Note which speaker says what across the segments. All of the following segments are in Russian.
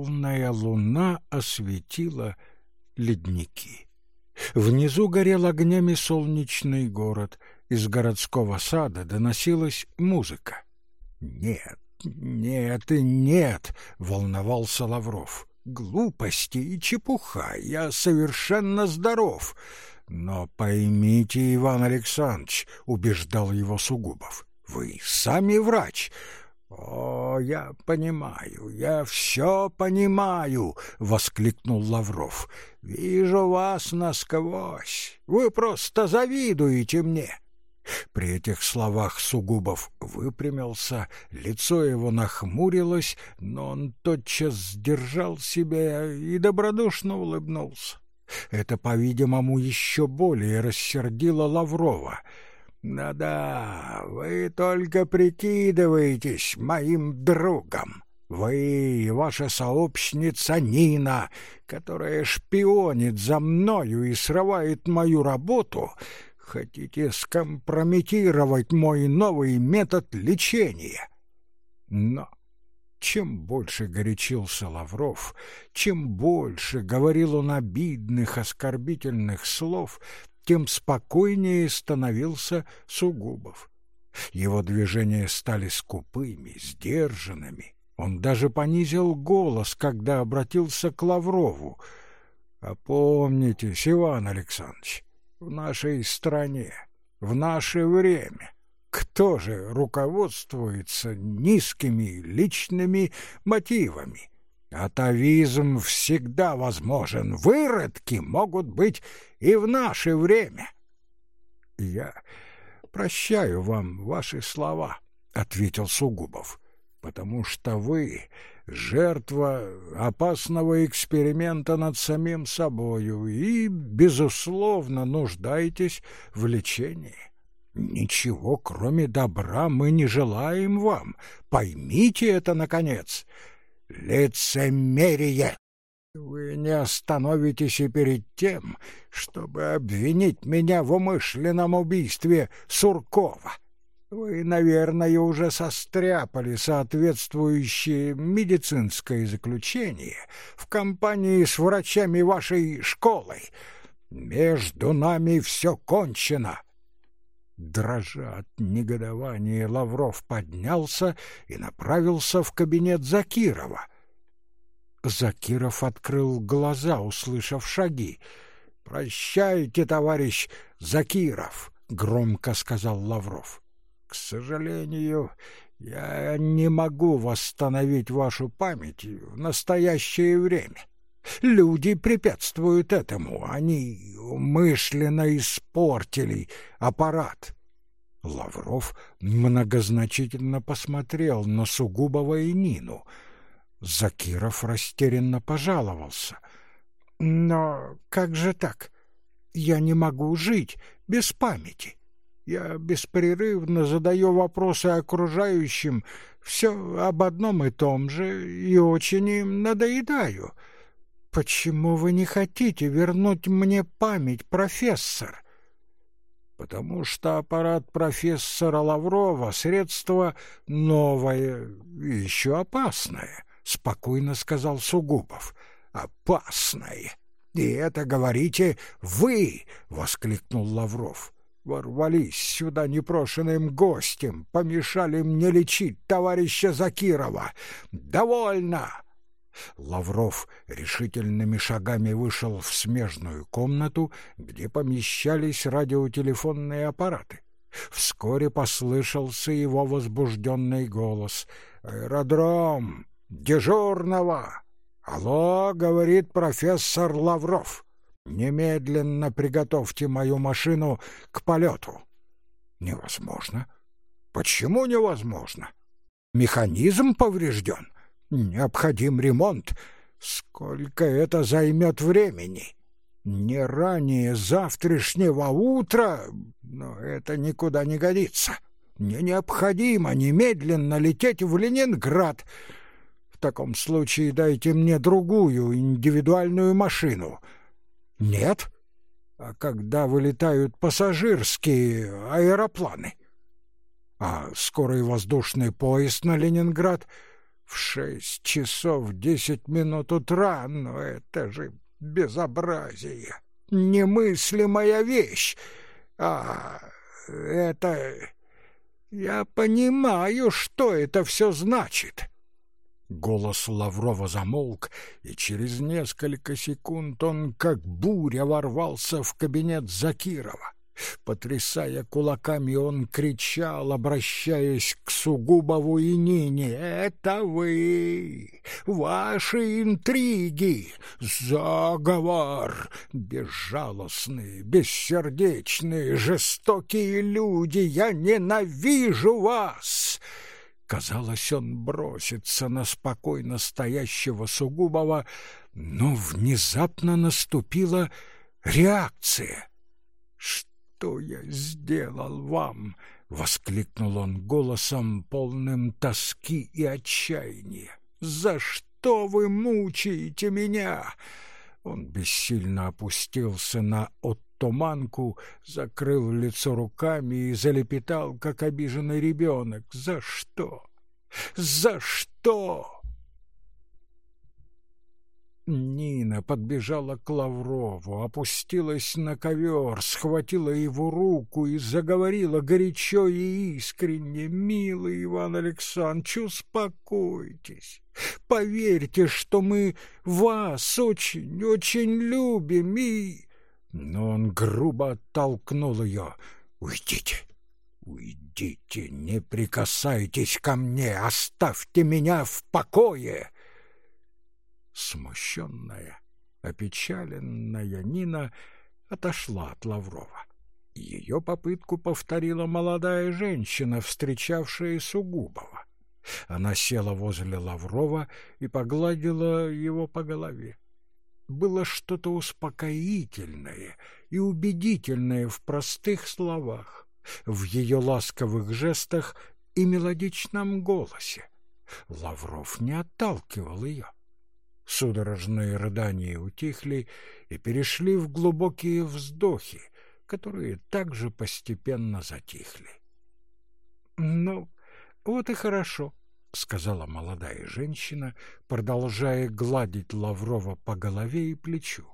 Speaker 1: полная луна осветила ледники. Внизу горел огнями солнечный город, из городского сада доносилась музыка. «Нет, нет и нет!» — волновался Лавров. «Глупости и чепуха, я совершенно здоров!» «Но поймите, Иван Александрович», — убеждал его Сугубов, — «вы сами врач, «О, я понимаю, я все понимаю!» — воскликнул Лавров. «Вижу вас насквозь. Вы просто завидуете мне!» При этих словах Сугубов выпрямился, лицо его нахмурилось, но он тотчас сдержал себя и добродушно улыбнулся. Это, по-видимому, еще более рассердило Лаврова — «Да-да, вы только прикидываетесь моим другом. Вы и ваша сообщница Нина, которая шпионит за мною и срывает мою работу, хотите скомпрометировать мой новый метод лечения. Но чем больше горячился Лавров, чем больше говорил он обидных, оскорбительных слов, тем спокойнее становился Сугубов. Его движения стали скупыми, сдержанными. Он даже понизил голос, когда обратился к Лаврову. «Опомнитесь, Иван Александрович, в нашей стране, в наше время...» Кто же руководствуется низкими личными мотивами? Атовизм всегда возможен, выродки могут быть и в наше время. Я прощаю вам ваши слова, ответил Сугубов, потому что вы жертва опасного эксперимента над самим собою и безусловно нуждаетесь в лечении. Ничего, кроме добра, мы не желаем вам. Поймите это наконец. Лицемерие! Вы не остановитесь и перед тем, чтобы обвинить меня в умышленном убийстве Суркова. Вы, наверное, уже состряпали соответствующее медицинское заключение в компании с врачами вашей школы. Между нами все кончено. Дрожа от негодования, Лавров поднялся и направился в кабинет Закирова. Закиров открыл глаза, услышав шаги. «Прощайте, товарищ Закиров», — громко сказал Лавров. «К сожалению, я не могу восстановить вашу память в настоящее время. Люди препятствуют этому, они умышленно испортили аппарат. Лавров многозначительно посмотрел на Сугубова и Нину. Закиров растерянно пожаловался. «Но как же так? Я не могу жить без памяти. Я беспрерывно задаю вопросы окружающим, все об одном и том же, и очень им надоедаю». Почему вы не хотите вернуть мне память, профессор? Потому что аппарат профессора Лаврова средство новое и еще опасное, спокойно сказал Сугубов. Опасное. И это говорите вы, воскликнул Лавров. Ворвались сюда непрошенным гостем, помешали мне лечить товарища Закирова. Довольно! Лавров решительными шагами вышел в смежную комнату, где помещались радиотелефонные аппараты. Вскоре послышался его возбужденный голос. «Аэродром! Дежурного! Алло!» — говорит профессор Лавров. «Немедленно приготовьте мою машину к полету». «Невозможно». «Почему невозможно?» «Механизм поврежден». Необходим ремонт. Сколько это займет времени? Не ранее завтрашнего утра, но это никуда не годится. Мне необходимо немедленно лететь в Ленинград. В таком случае дайте мне другую индивидуальную машину. Нет? А когда вылетают пассажирские аэропланы? А скорый воздушный поезд на Ленинград — в шесть часов десять минут утра, но это же безобразие, немыслимая вещь. А это... Я понимаю, что это все значит. Голос Лаврова замолк, и через несколько секунд он, как буря, ворвался в кабинет Закирова. Потрясая кулаками, он кричал, обращаясь к Сугубову и Нине. «Это вы! Ваши интриги! Заговор! Безжалостные, бессердечные, жестокие люди! Я ненавижу вас!» Казалось, он бросится на спокойно стоящего Сугубова, но внезапно наступила реакция. «Что?» Что я сделал вам?» — воскликнул он голосом, полным тоски и отчаяния. «За что вы мучаете меня?» Он бессильно опустился на оттоманку, закрыл лицо руками и залепетал, как обиженный ребенок. «За что? За что?» Нина подбежала к Лаврову, опустилась на ковер, схватила его руку и заговорила горячо и искренне. «Милый Иван Александрович, успокойтесь. Поверьте, что мы вас очень, очень любим и...» Но он грубо оттолкнул ее. «Уйдите, уйдите, не прикасайтесь ко мне, оставьте меня в покое!» Смущенная, опечаленная Нина отошла от Лаврова. Ее попытку повторила молодая женщина, встречавшая Сугубова. Она села возле Лаврова и погладила его по голове. Было что-то успокоительное и убедительное в простых словах, в ее ласковых жестах и мелодичном голосе. Лавров не отталкивал ее. Судорожные рыдания утихли и перешли в глубокие вздохи, которые также постепенно затихли. «Ну, вот и хорошо», — сказала молодая женщина, продолжая гладить Лаврова по голове и плечу.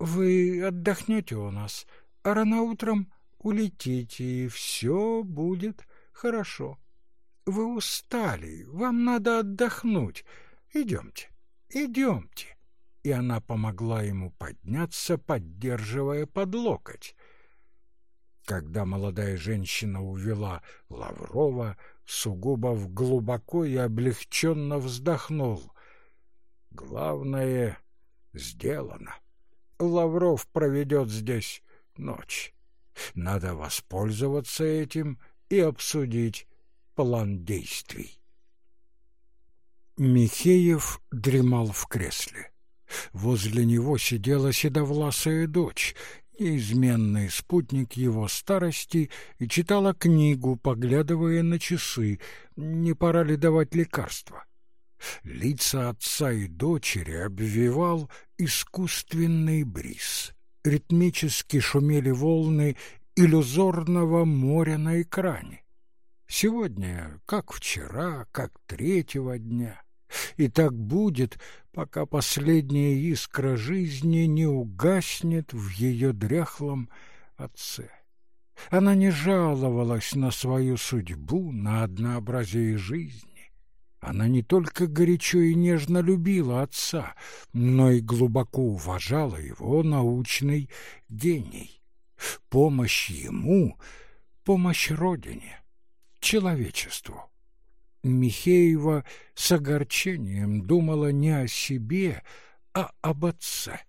Speaker 1: «Вы отдохнете у нас, а рано утром улетите, и все будет хорошо. Вы устали, вам надо отдохнуть. Идемте». Идемте. И она помогла ему подняться, поддерживая под локоть. Когда молодая женщина увела Лаврова, Сугубов глубоко и облегченно вздохнул. Главное сделано. Лавров проведет здесь ночь. Надо воспользоваться этим и обсудить план действий. Михеев дремал в кресле. Возле него сидела седовласая дочь, неизменный спутник его старости, и читала книгу, поглядывая на часы, не пора ли давать лекарства. Лица отца и дочери обвивал искусственный бриз. Ритмически шумели волны иллюзорного моря на экране. Сегодня, как вчера, как третьего дня. И так будет, пока последняя искра жизни не угаснет в ее дряхлом отце. Она не жаловалась на свою судьбу, на однообразие жизни. Она не только горячо и нежно любила отца, но и глубоко уважала его научный гений. Помощь ему — помощь Родине, человечеству. Михеева с огорчением думала не о себе, а об отце.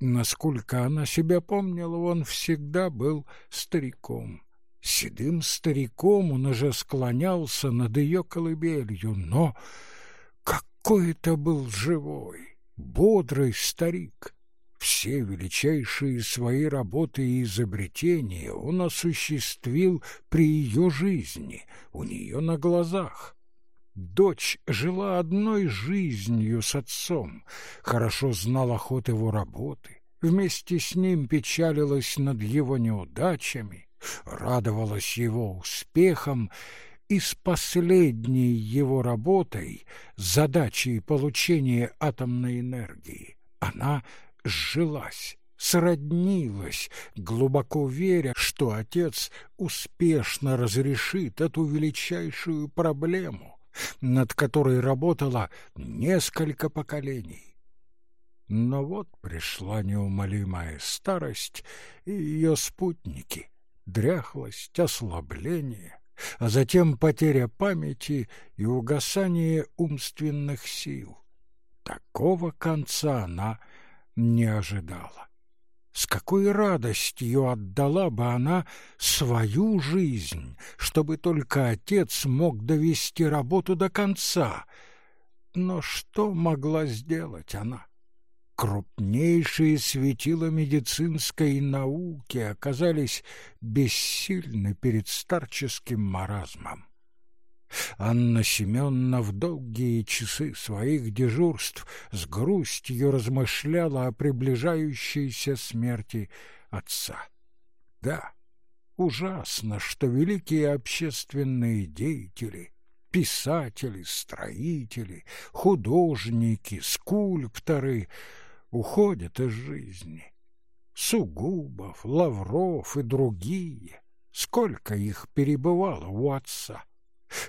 Speaker 1: Насколько она себя помнила, он всегда был стариком. Седым стариком он уже склонялся над ее колыбелью, но какой это был живой, бодрый старик. Все величайшие свои работы и изобретения он осуществил при ее жизни, у нее на глазах. Дочь жила одной жизнью с отцом, хорошо знала ход его работы, вместе с ним печалилась над его неудачами, радовалась его успехам и с последней его работой, задачей получения атомной энергии, она сжилась, сроднилась, глубоко веря, что отец успешно разрешит эту величайшую проблему, над которой работало несколько поколений. Но вот пришла неумолимая старость и ее спутники, дряхлость, ослабление, а затем потеря памяти и угасание умственных сил. Такого конца она не ожидала. С какой радостью отдала бы она свою жизнь, чтобы только отец мог довести работу до конца. Но что могла сделать она? крупнейшие светила медицинской науки оказались бессильны перед старческим маразмом. Анна Семеновна в долгие часы своих дежурств с грустью размышляла о приближающейся смерти отца. Да, ужасно, что великие общественные деятели, писатели, строители, художники, скульпторы — уходят из жизни. Сугубов, Лавров и другие. Сколько их перебывало у отца.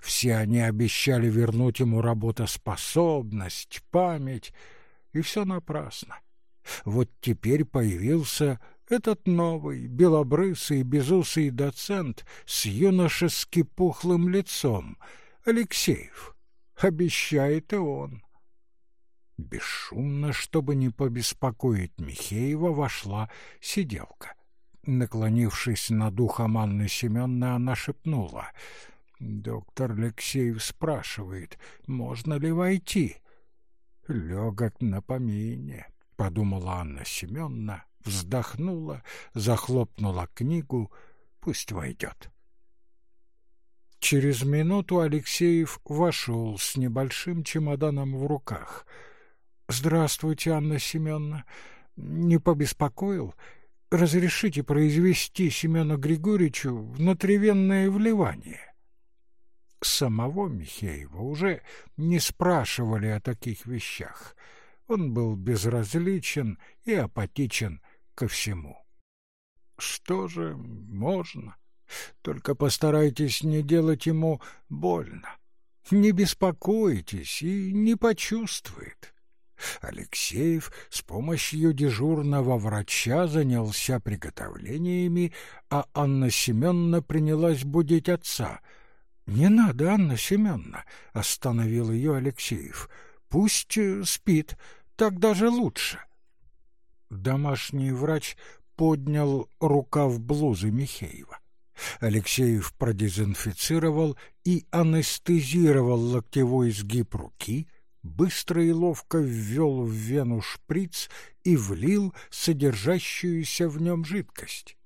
Speaker 1: Все они обещали вернуть ему работоспособность, память, и все напрасно. Вот теперь появился этот новый, белобрысый, безусый доцент с юношески пухлым лицом, Алексеев. Обещает и он. Бесшумно, чтобы не побеспокоить Михеева, вошла сиделка. Наклонившись над ухом Анны Семеновны, она шепнула. «Доктор Алексеев спрашивает, можно ли войти?» «Легок на помине», — подумала Анна Семеновна, вздохнула, захлопнула книгу, «пусть войдет». Через минуту Алексеев вошел с небольшим чемоданом в руках — Здравствуйте, Анна Семеновна. Не побеспокоил? Разрешите произвести Семену Григорьевичу внутривенное вливание? Самого Михеева уже не спрашивали о таких вещах. Он был безразличен и апатичен ко всему. Что же можно? Только постарайтесь не делать ему больно. Не беспокойтесь и не почувствует. Алексеев с помощью дежурного врача занялся приготовлениями, а Анна Семеновна принялась будить отца. «Не надо, Анна Семеновна», — остановил ее Алексеев. «Пусть э, спит, так даже лучше». Домашний врач поднял рукав блузы Михеева. Алексеев продезинфицировал и анестезировал локтевой сгиб руки — быстро и ловко ввел в вену шприц и влил содержащуюся в нем жидкость.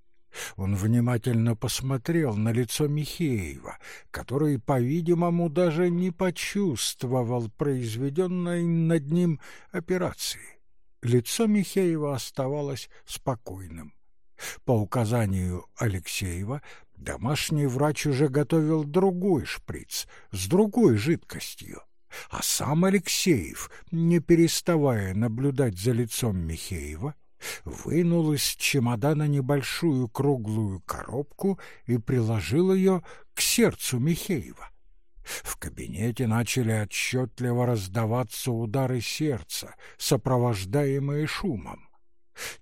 Speaker 1: Он внимательно посмотрел на лицо Михеева, который, по-видимому, даже не почувствовал произведенной над ним операции. Лицо Михеева оставалось спокойным. По указанию Алексеева домашний врач уже готовил другой шприц с другой жидкостью. А сам Алексеев, не переставая наблюдать за лицом Михеева, вынул из чемодана небольшую круглую коробку и приложил ее к сердцу Михеева. В кабинете начали отчетливо раздаваться удары сердца, сопровождаемые шумом.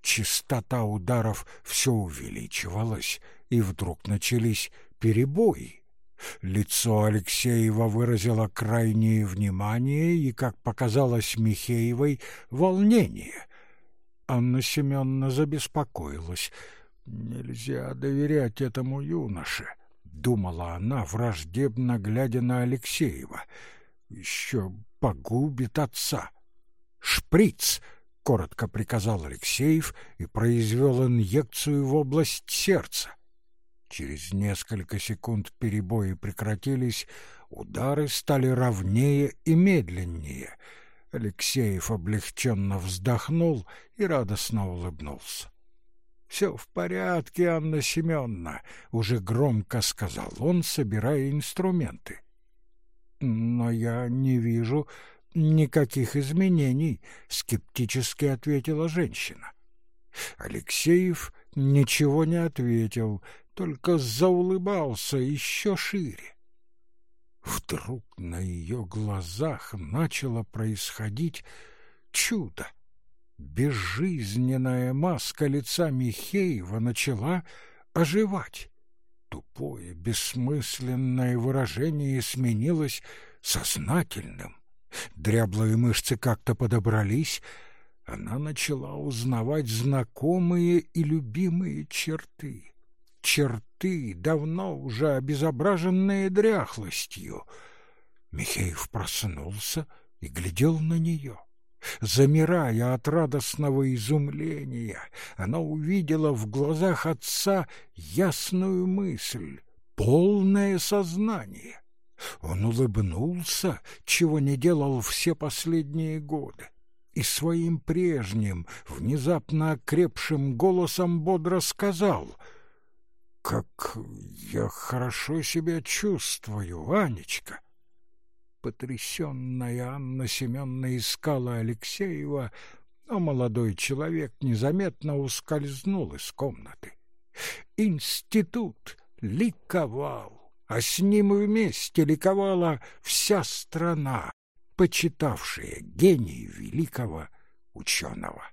Speaker 1: Частота ударов все увеличивалась, и вдруг начались перебои. Лицо Алексеева выразило крайнее внимание и, как показалось Михеевой, волнение. Анна Семеновна забеспокоилась. «Нельзя доверять этому юноше», — думала она, враждебно глядя на Алексеева. «Еще погубит отца». «Шприц!» — коротко приказал Алексеев и произвел инъекцию в область сердца. Через несколько секунд перебои прекратились, удары стали ровнее и медленнее. Алексеев облегченно вздохнул и радостно улыбнулся. Все в порядке, Анна Семеновна, уже громко сказал он, собирая инструменты. Но я не вижу никаких изменений, скептически ответила женщина. Алексеев ничего не ответил, только заулыбался еще шире. Вдруг на ее глазах начало происходить чудо. Безжизненная маска лица Михеева начала оживать. Тупое, бессмысленное выражение сменилось сознательным. Дряблые мышцы как-то подобрались, она начала узнавать знакомые и любимые черты. Черты, давно уже обезображенные дряхлостью. Михеев проснулся и глядел на нее. Замирая от радостного изумления, она увидела в глазах отца ясную мысль, полное сознание. Он улыбнулся, чего не делал все последние годы, и своим прежним, внезапно окрепшим голосом бодро сказал «Как я хорошо себя чувствую, Анечка!» Потрясенная Анна Семеновна искала Алексеева, но молодой человек незаметно ускользнул из комнаты. Институт ликовал, а с ним вместе ликовала вся страна, почитавшая гений великого ученого.